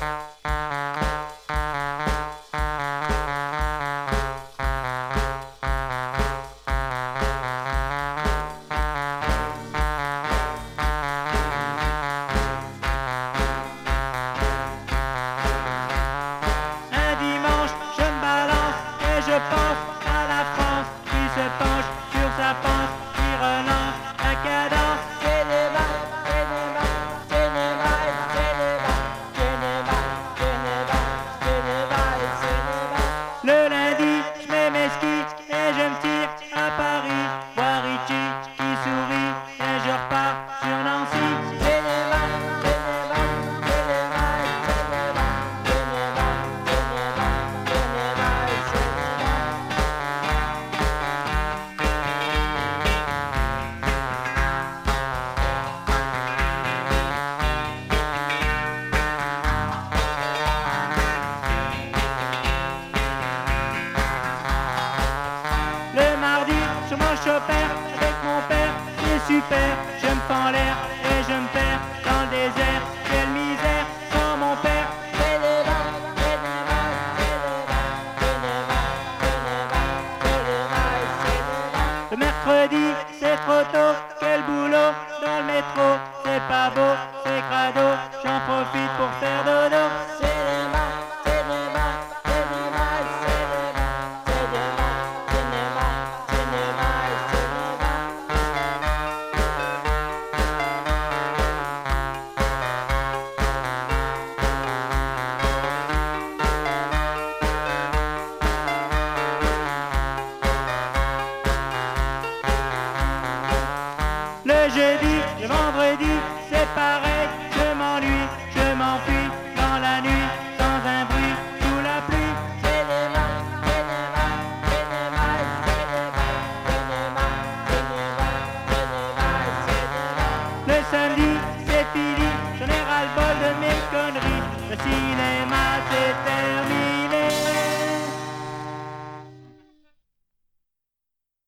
Bye. Je mange chopin avec mon père, c'est super. Je me fends l'air et je me perds dans le désert. Quelle misère sans mon père. Le mercredi, c'est trop tôt, quel boulot dans le métro. C'est pas beau, c'est crado, j'en profite pour faire dodo. Jeudi, le vendredi, c'est pareil, je m'ennuie, je m'enfuis